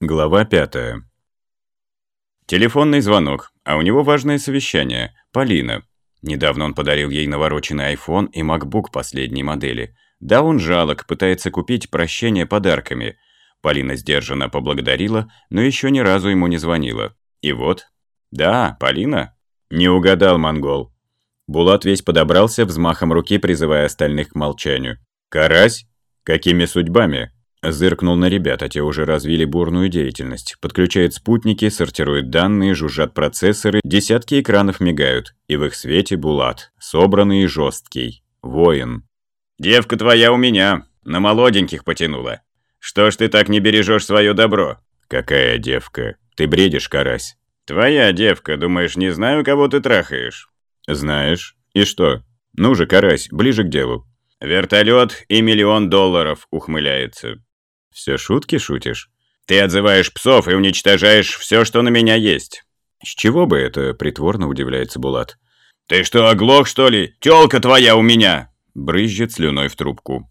Глава пятая. Телефонный звонок, а у него важное совещание. Полина. Недавно он подарил ей навороченный iPhone и MacBook последней модели. Да, он жалок, пытается купить прощение подарками. Полина сдержанно поблагодарила, но еще ни разу ему не звонила. И вот. Да, Полина. Не угадал, монгол. Булат весь подобрался, взмахом руки призывая остальных к молчанию. «Карась? Какими судьбами?» Зыркнул на ребят, а те уже развили бурную деятельность. Подключают спутники, сортируют данные, жужжат процессоры, десятки экранов мигают. И в их свете Булат. Собранный и жесткий. Воин. «Девка твоя у меня. На молоденьких потянула. Что ж ты так не бережешь свое добро?» «Какая девка? Ты бредишь, карась?» «Твоя девка. Думаешь, не знаю, кого ты трахаешь?» «Знаешь. И что? Ну же, карась, ближе к делу». «Вертолет и миллион долларов», — ухмыляется. «Все шутки шутишь?» «Ты отзываешь псов и уничтожаешь все, что на меня есть». «С чего бы это?» – притворно удивляется Булат. «Ты что, оглох, что ли? Тёлка твоя у меня!» Брызжет слюной в трубку.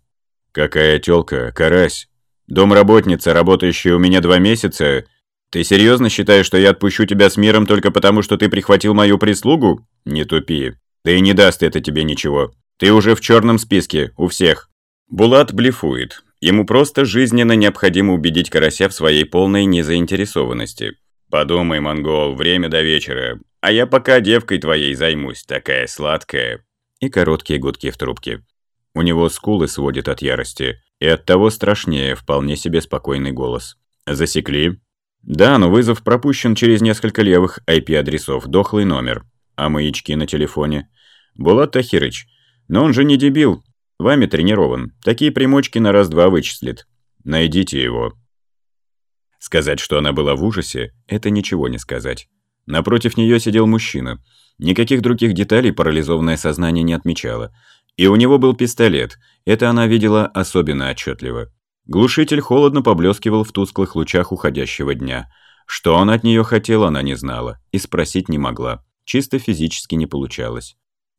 «Какая тёлка? Карась? Домработница, работающая у меня два месяца? Ты серьезно считаешь, что я отпущу тебя с миром только потому, что ты прихватил мою прислугу? Не тупи. Да и не даст это тебе ничего. Ты уже в черном списке, у всех». Булат блефует. Ему просто жизненно необходимо убедить Карася в своей полной незаинтересованности. «Подумай, монгол, время до вечера, а я пока девкой твоей займусь, такая сладкая». И короткие гудки в трубке. У него скулы сводит от ярости, и от того страшнее вполне себе спокойный голос. «Засекли?» «Да, но вызов пропущен через несколько левых IP-адресов, дохлый номер. А маячки на телефоне?» «Булат Тахирыч, но он же не дебил, Вами тренирован. Такие примочки на раз-два вычислит. Найдите его». Сказать, что она была в ужасе, это ничего не сказать. Напротив нее сидел мужчина. Никаких других деталей парализованное сознание не отмечало. И у него был пистолет. Это она видела особенно отчетливо. Глушитель холодно поблескивал в тусклых лучах уходящего дня. Что он от нее хотел, она не знала. И спросить не могла. Чисто физически не получалось.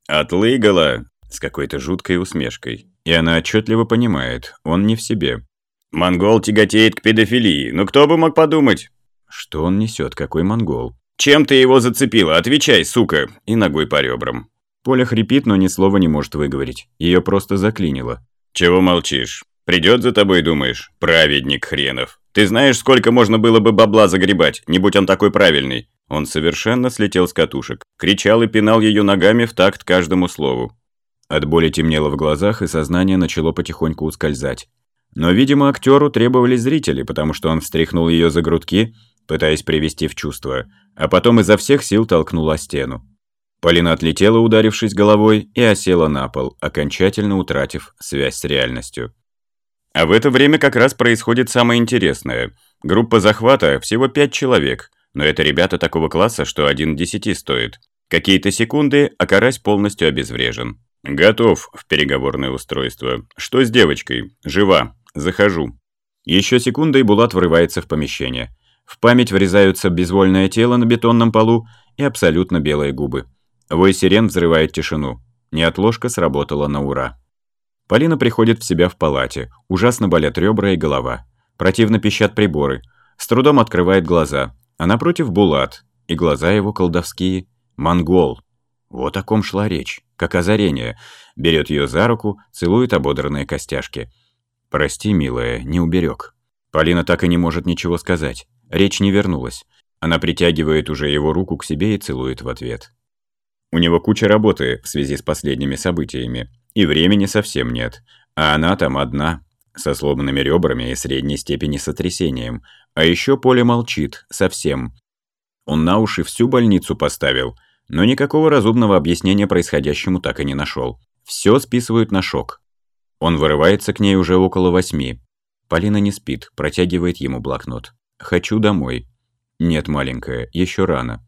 «Отлыгала!» С какой-то жуткой усмешкой. И она отчетливо понимает, он не в себе. «Монгол тяготеет к педофилии, ну кто бы мог подумать?» Что он несет, какой монгол? «Чем ты его зацепила? Отвечай, сука!» И ногой по ребрам. Поля хрипит, но ни слова не может выговорить. Ее просто заклинило. «Чего молчишь? Придет за тобой, думаешь? Праведник хренов. Ты знаешь, сколько можно было бы бабла загребать, не будь он такой правильный?» Он совершенно слетел с катушек. Кричал и пинал ее ногами в такт каждому слову. От боли темнело в глазах, и сознание начало потихоньку ускользать. Но, видимо, актеру требовались зрители, потому что он встряхнул ее за грудки, пытаясь привести в чувство, а потом изо всех сил толкнул о стену. Полина отлетела, ударившись головой, и осела на пол, окончательно утратив связь с реальностью. А в это время как раз происходит самое интересное. Группа захвата всего пять человек, но это ребята такого класса, что один десяти стоит. Какие-то секунды, а карась полностью обезврежен. «Готов в переговорное устройство. Что с девочкой? Жива. Захожу». Еще секунда, и Булат врывается в помещение. В память врезаются безвольное тело на бетонном полу и абсолютно белые губы. Вой сирен взрывает тишину. Неотложка сработала на ура. Полина приходит в себя в палате. Ужасно болят ребра и голова. Противно пищат приборы. С трудом открывает глаза. А напротив Булат. И глаза его колдовские. Монгол. Вот о ком шла речь как озарение. Берет ее за руку, целует ободранные костяшки. «Прости, милая, не уберег». Полина так и не может ничего сказать. Речь не вернулась. Она притягивает уже его руку к себе и целует в ответ. У него куча работы в связи с последними событиями. И времени совсем нет. А она там одна, со сломанными ребрами и средней степени сотрясением. А еще Поле молчит, совсем. Он на уши всю больницу поставил – но никакого разумного объяснения происходящему так и не нашел. Все списывают на шок. Он вырывается к ней уже около восьми. Полина не спит, протягивает ему блокнот. «Хочу домой». «Нет, маленькая, еще рано».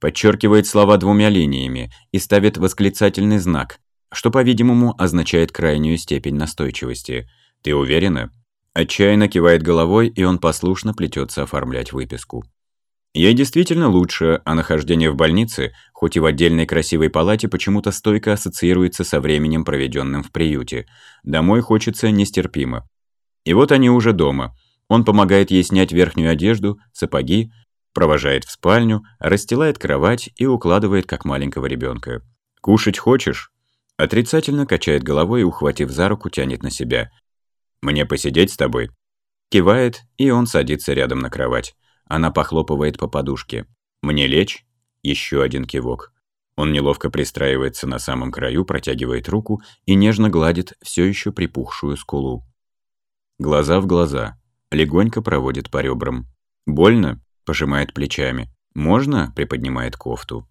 Подчеркивает слова двумя линиями и ставит восклицательный знак, что, по-видимому, означает крайнюю степень настойчивости. «Ты уверена?» Отчаянно кивает головой, и он послушно плетется оформлять выписку. Ей действительно лучше, а нахождение в больнице, хоть и в отдельной красивой палате, почему-то стойко ассоциируется со временем, проведенным в приюте. Домой хочется нестерпимо. И вот они уже дома. Он помогает ей снять верхнюю одежду, сапоги, провожает в спальню, расстилает кровать и укладывает, как маленького ребенка. «Кушать хочешь?» Отрицательно качает головой и, ухватив за руку, тянет на себя. «Мне посидеть с тобой?» Кивает, и он садится рядом на кровать. Она похлопывает по подушке. «Мне лечь?» Еще один кивок. Он неловко пристраивается на самом краю, протягивает руку и нежно гладит все еще припухшую скулу. Глаза в глаза. Легонько проводит по ребрам. «Больно?» – пожимает плечами. «Можно?» – приподнимает кофту.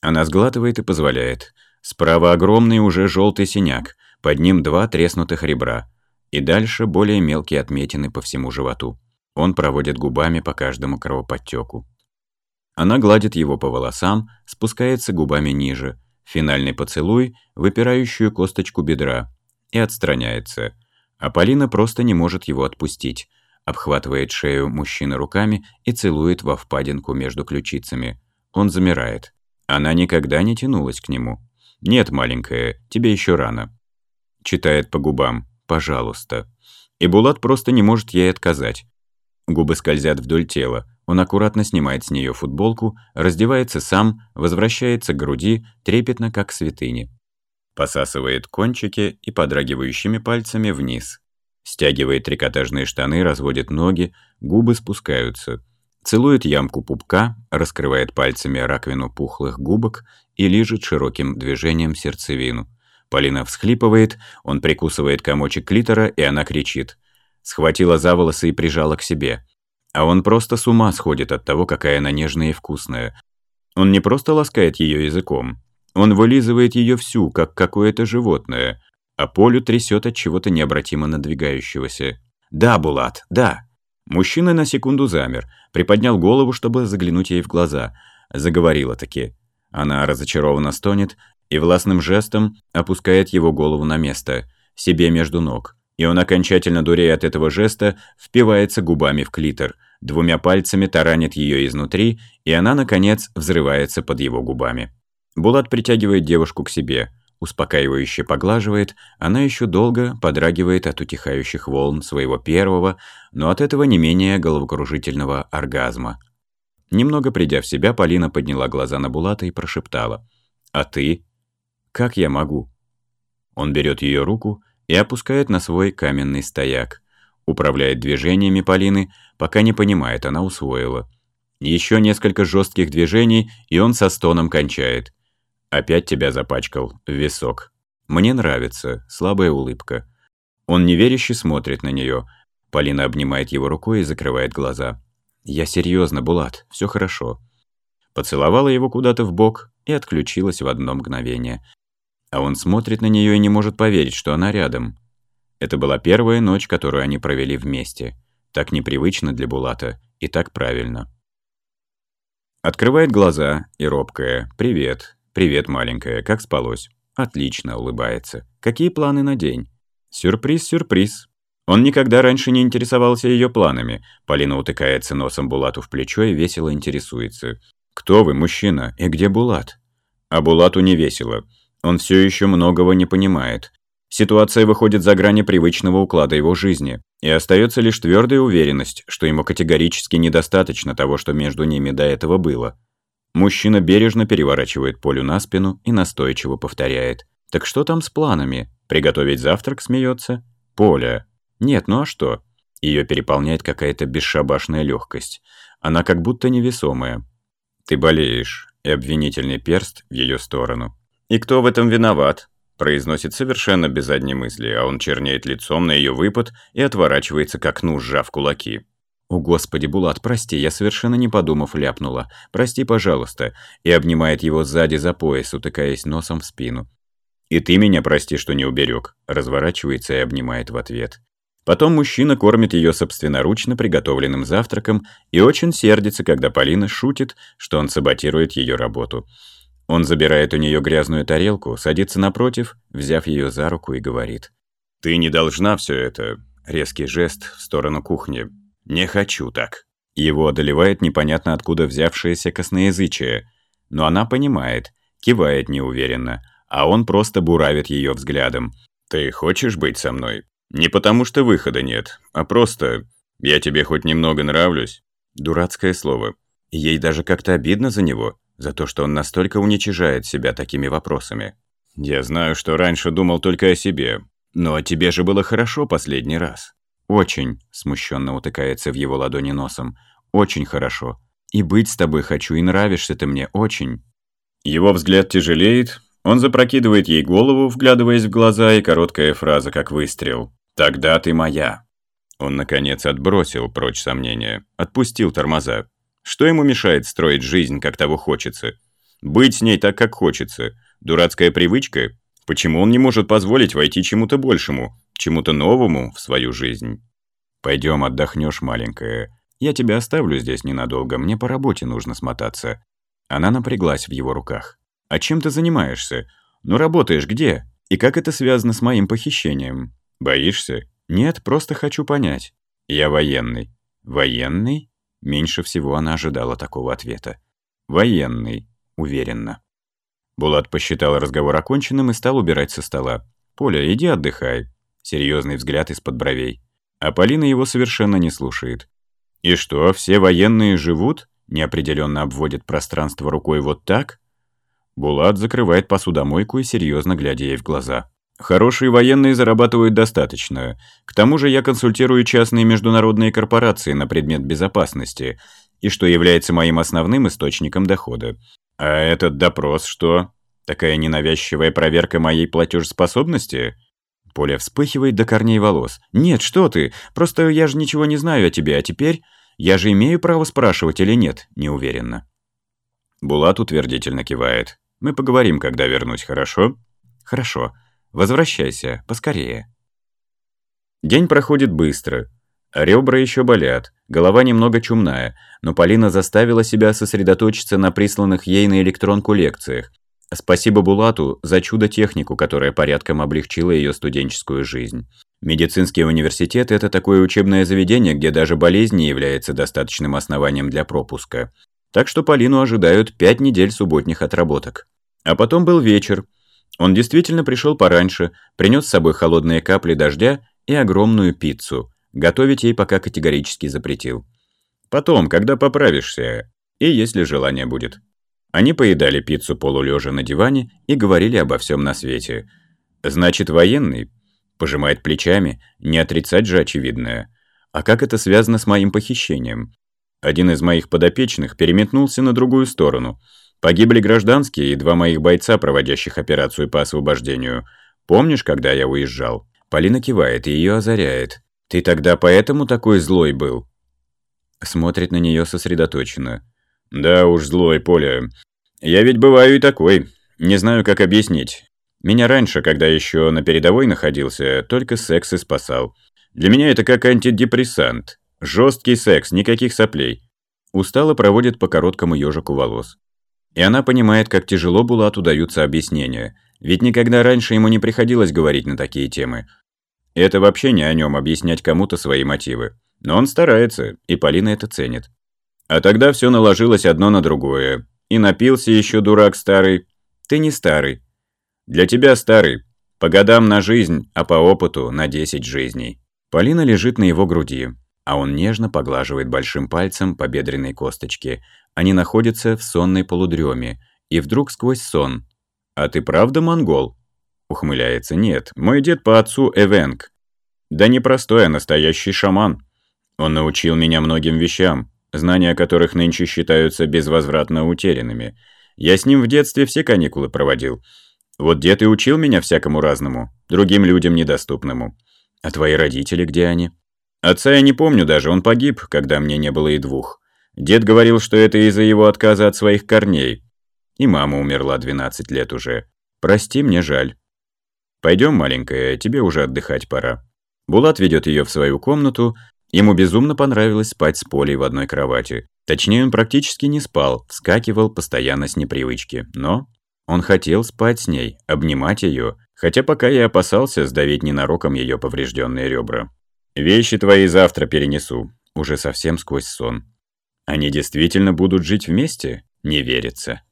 Она сглатывает и позволяет. Справа огромный уже желтый синяк, под ним два треснутых ребра. И дальше более мелкие отметины по всему животу. Он проводит губами по каждому кровоподтеку. Она гладит его по волосам, спускается губами ниже, финальный поцелуй, выпирающую косточку бедра, и отстраняется. А Полина просто не может его отпустить. Обхватывает шею мужчины руками и целует во впадинку между ключицами. Он замирает. Она никогда не тянулась к нему. «Нет, маленькая, тебе еще рано». Читает по губам «пожалуйста». И Булат просто не может ей отказать. Губы скользят вдоль тела, он аккуратно снимает с нее футболку, раздевается сам, возвращается к груди, трепетно, как к святыне. Посасывает кончики и подрагивающими пальцами вниз. Стягивает трикотажные штаны, разводит ноги, губы спускаются. Целует ямку пупка, раскрывает пальцами раковину пухлых губок и лижет широким движением сердцевину. Полина всхлипывает, он прикусывает комочек клитора, и она кричит. Схватила за волосы и прижала к себе. А он просто с ума сходит от того, какая она нежная и вкусная. Он не просто ласкает ее языком. Он вылизывает ее всю, как какое-то животное, а Полю трясет от чего-то необратимо надвигающегося. «Да, Булат, да!» Мужчина на секунду замер, приподнял голову, чтобы заглянуть ей в глаза. Заговорила таки. Она разочарованно стонет и властным жестом опускает его голову на место, себе между ног и он окончательно дурея от этого жеста впивается губами в клитор, двумя пальцами таранит ее изнутри, и она, наконец, взрывается под его губами. Булат притягивает девушку к себе, успокаивающе поглаживает, она еще долго подрагивает от утихающих волн своего первого, но от этого не менее головокружительного оргазма. Немного придя в себя, Полина подняла глаза на Булата и прошептала. «А ты? Как я могу?» Он берет ее руку и опускает на свой каменный стояк. Управляет движениями Полины, пока не понимает, она усвоила. Еще несколько жестких движений, и он со стоном кончает. Опять тебя запачкал, в висок. Мне нравится, слабая улыбка. Он неверяще смотрит на нее. Полина обнимает его рукой и закрывает глаза. «Я серьезно, Булат, все хорошо». Поцеловала его куда-то в бок и отключилась в одно мгновение. А он смотрит на нее и не может поверить, что она рядом. Это была первая ночь, которую они провели вместе. Так непривычно для Булата и так правильно. Открывает глаза и робкая «Привет, привет, маленькая, как спалось?» Отлично, улыбается. Какие планы на день? Сюрприз, сюрприз. Он никогда раньше не интересовался ее планами. Полина утыкается носом Булату в плечо и весело интересуется. «Кто вы, мужчина, и где Булат?» А Булату не весело. Он все еще многого не понимает. Ситуация выходит за грани привычного уклада его жизни, и остается лишь твердая уверенность, что ему категорически недостаточно того, что между ними до этого было. Мужчина бережно переворачивает Полю на спину и настойчиво повторяет. «Так что там с планами? Приготовить завтрак?» смеется. «Поля». «Нет, ну а что?» Ее переполняет какая-то бесшабашная легкость. Она как будто невесомая. «Ты болеешь», и обвинительный перст в ее сторону. «И кто в этом виноват?» произносит совершенно без задней мысли, а он чернеет лицом на ее выпад и отворачивается к окну, сжав кулаки. «О, Господи, Булат, прости, я совершенно не подумав ляпнула. Прости, пожалуйста», и обнимает его сзади за пояс, утыкаясь носом в спину. «И ты меня прости, что не уберег», разворачивается и обнимает в ответ. Потом мужчина кормит ее собственноручно приготовленным завтраком и очень сердится, когда Полина шутит, что он саботирует ее работу. Он забирает у нее грязную тарелку, садится напротив, взяв ее за руку и говорит. «Ты не должна все это...» Резкий жест в сторону кухни. «Не хочу так». Его одолевает непонятно откуда взявшееся косноязычие. Но она понимает, кивает неуверенно, а он просто буравит ее взглядом. «Ты хочешь быть со мной? Не потому что выхода нет, а просто... Я тебе хоть немного нравлюсь?» Дурацкое слово. Ей даже как-то обидно за него, за то, что он настолько уничижает себя такими вопросами. «Я знаю, что раньше думал только о себе, но тебе же было хорошо последний раз». «Очень», – смущенно утыкается в его ладони носом. «Очень хорошо. И быть с тобой хочу, и нравишься ты мне очень». Его взгляд тяжелеет, он запрокидывает ей голову, вглядываясь в глаза, и короткая фраза, как выстрел. «Тогда ты моя». Он, наконец, отбросил прочь сомнения, отпустил тормоза. Что ему мешает строить жизнь, как того хочется? Быть с ней так, как хочется. Дурацкая привычка? Почему он не может позволить войти чему-то большему, чему-то новому в свою жизнь? Пойдем отдохнешь, маленькая. Я тебя оставлю здесь ненадолго, мне по работе нужно смотаться. Она напряглась в его руках. А чем ты занимаешься? Ну работаешь где? И как это связано с моим похищением? Боишься? Нет, просто хочу понять. Я военный. Военный? Меньше всего она ожидала такого ответа. «Военный», уверенно. Булат посчитал разговор оконченным и стал убирать со стола. «Поля, иди отдыхай». Серьезный взгляд из-под бровей. А Полина его совершенно не слушает. «И что, все военные живут?» Неопределенно обводит пространство рукой вот так? Булат закрывает посудомойку и серьезно глядя ей в глаза. Хорошие военные зарабатывают достаточно. К тому же я консультирую частные международные корпорации на предмет безопасности, и что является моим основным источником дохода. А этот допрос что? Такая ненавязчивая проверка моей платежеспособности? Поля вспыхивает до корней волос. «Нет, что ты! Просто я же ничего не знаю о тебе, а теперь... Я же имею право спрашивать или нет?» Неуверенно. Булат утвердительно кивает. «Мы поговорим, когда вернусь, хорошо?» «Хорошо. Возвращайся, поскорее». День проходит быстро. Ребра еще болят, голова немного чумная, но Полина заставила себя сосредоточиться на присланных ей на электронку лекциях. Спасибо Булату за чудо-технику, которая порядком облегчила ее студенческую жизнь. Медицинский университет – это такое учебное заведение, где даже болезнь не является достаточным основанием для пропуска. Так что Полину ожидают пять недель субботних отработок. А потом был вечер – он действительно пришел пораньше, принес с собой холодные капли дождя и огромную пиццу. Готовить ей пока категорически запретил. Потом, когда поправишься, и если желание будет. Они поедали пиццу полулежа на диване и говорили обо всем на свете. «Значит, военный?» Пожимает плечами, не отрицать же очевидное. А как это связано с моим похищением? Один из моих подопечных переметнулся на другую сторону – Погибли гражданские и два моих бойца, проводящих операцию по освобождению. Помнишь, когда я уезжал?» Полина кивает и ее озаряет. «Ты тогда поэтому такой злой был?» Смотрит на нее сосредоточенно. «Да уж, злой, Поля. Я ведь бываю и такой. Не знаю, как объяснить. Меня раньше, когда еще на передовой находился, только секс и спасал. Для меня это как антидепрессант. Жесткий секс, никаких соплей. Устало проводит по короткому ежику волос. И она понимает, как тяжело Булату даются объяснения, ведь никогда раньше ему не приходилось говорить на такие темы. Это вообще не о нем объяснять кому-то свои мотивы. Но он старается, и Полина это ценит. А тогда все наложилось одно на другое. И напился еще дурак старый. Ты не старый. Для тебя старый. По годам на жизнь, а по опыту на 10 жизней. Полина лежит на его груди, а он нежно поглаживает большим пальцем по бедренной косточке. Они находятся в сонной полудреме, и вдруг сквозь сон. «А ты правда монгол?» Ухмыляется. «Нет, мой дед по отцу Эвенг. Да не простой, а настоящий шаман. Он научил меня многим вещам, знания которых нынче считаются безвозвратно утерянными. Я с ним в детстве все каникулы проводил. Вот дед и учил меня всякому разному, другим людям недоступному. А твои родители где они?» Отца я не помню даже, он погиб, когда мне не было и двух. Дед говорил, что это из-за его отказа от своих корней. И мама умерла 12 лет уже. Прости, мне жаль. Пойдем, маленькая, тебе уже отдыхать пора. Булат ведет ее в свою комнату. Ему безумно понравилось спать с Полей в одной кровати. Точнее, он практически не спал, вскакивал постоянно с непривычки. Но он хотел спать с ней, обнимать ее, хотя пока я опасался сдавить ненароком ее поврежденные ребра. «Вещи твои завтра перенесу», уже совсем сквозь сон. Они действительно будут жить вместе? Не верится.